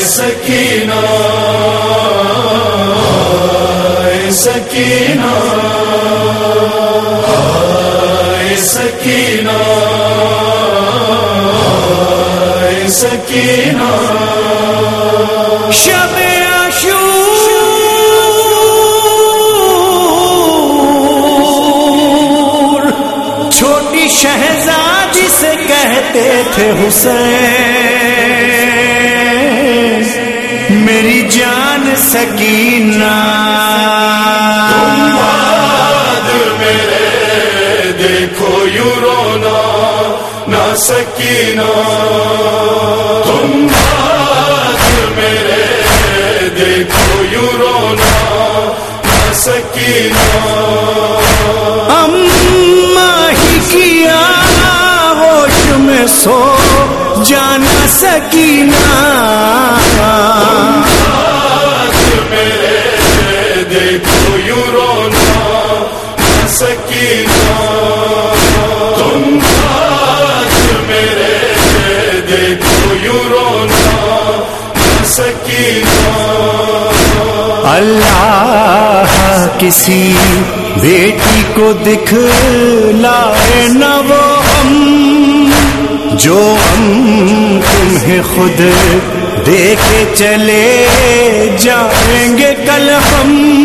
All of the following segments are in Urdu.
سکینہ سکینہ سکینہ سکینہ۔ شب عاشور چھوٹی شہزادی سے کہتے تھے حسین سکینہ۔ میرے دیکھو یوں رونا نہ سکینہ۔ تم میرے دیکھو یوں رونا نہ سکینہ۔ اما ہی کیا ہوش میں سو جانا سکینہ۔ نہ تم آج میرے دیکھو یوں رونا اللہ کسی بیٹی کو دکھ لائے نہ وہ ہم، جو ہم تمہیں خود دے کے چلے جائیں گے کل ہم۔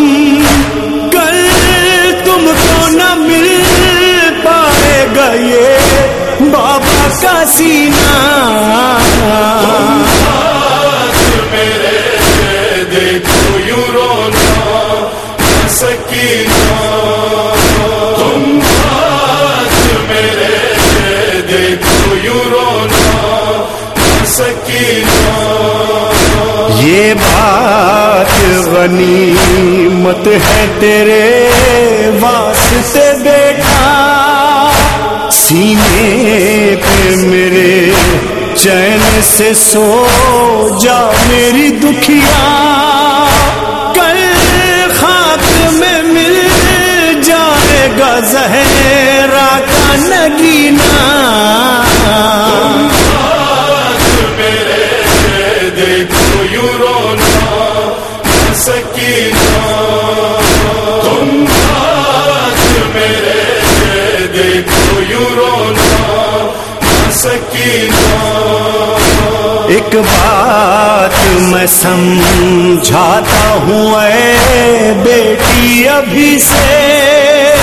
کا سینہ دیکھو یوں رونا سکینہ یہ بات غنی مت ہے تیرے واسطے بیٹا سینے پہ میرے چین سے سو جا میری دکھیا۔ کل خاک میں مل جائے گا زہرا کا نگینا سکینہ۔ ایک بات میں سمجھاتا ہوں، اے بیٹی، ابھی سے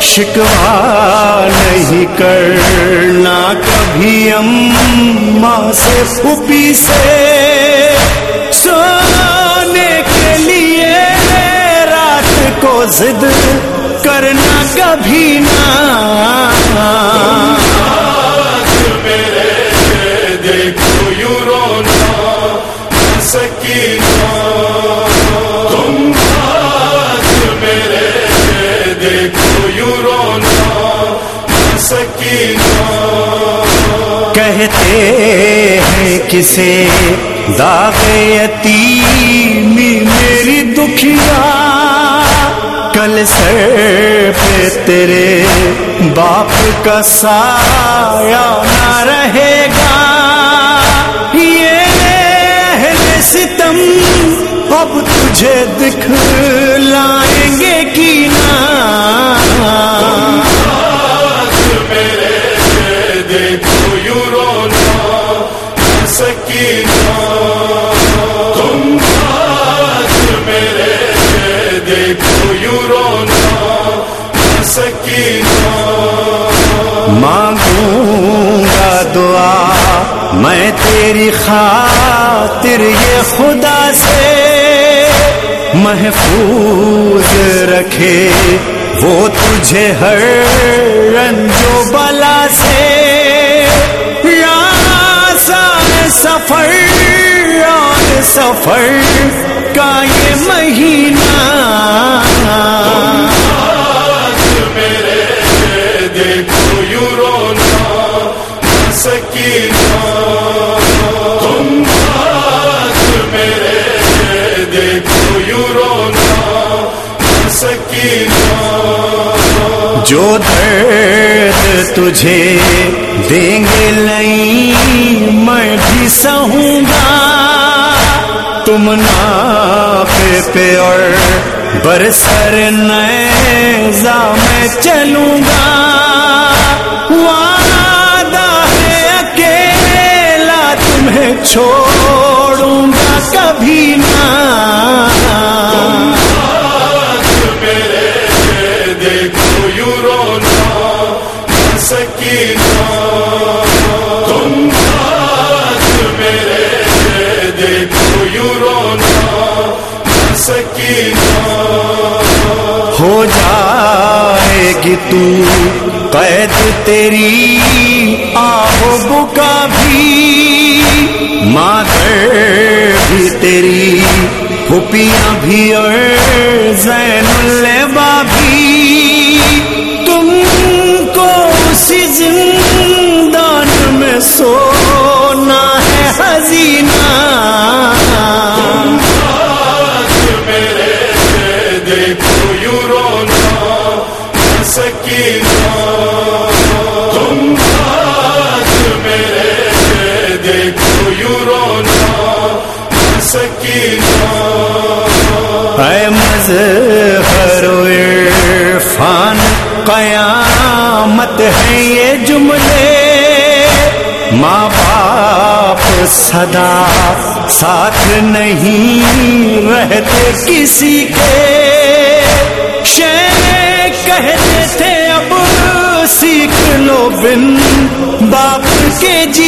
شکوا نہیں کرنا۔ کبھی اماں سے، پھوپھی سے سونے کے لیے رات کو ضد کرنا کبھی نہ یوں رونا سکینہ۔ کہتے ہیں کسے داغ یتیمی میری دکھیا کل سر پہ تیرے باپ کا سایہ نہ رہے گا۔ یہ ستم، اب تجھے دکھ مانگوں گا دعا، میں تیری خاطر یہ خدا سے محفوظ رکھے، وہ تجھے ہر رنجو بلا سے یا سفر سفر کا یہ مہینہ جو درد تجھے دیں گے نہیں، میں بھی سہوں گا۔ تم نہ پہ اور برسر نیزا میں چلوں گا۔ چھوڑوں گا کبھی نہ۔ ہو جائے گی تو قید تیری آہو بکا بھی۔ مادر بھی تیری پھپیاں بھی اور زین البا بھی۔ تم کو اسی زندان میں سونا ہے حزینہ۔ دیکھو یوں رونا سکینہ۔ سکینہ اے مظہر عرفان، قیامت ہے یہ جملے۔ ماں باپ صدا ساتھ نہیں رہتے کسی کے۔ شے کہتے تھے، اب سیکھ لو بن باپ کے جینا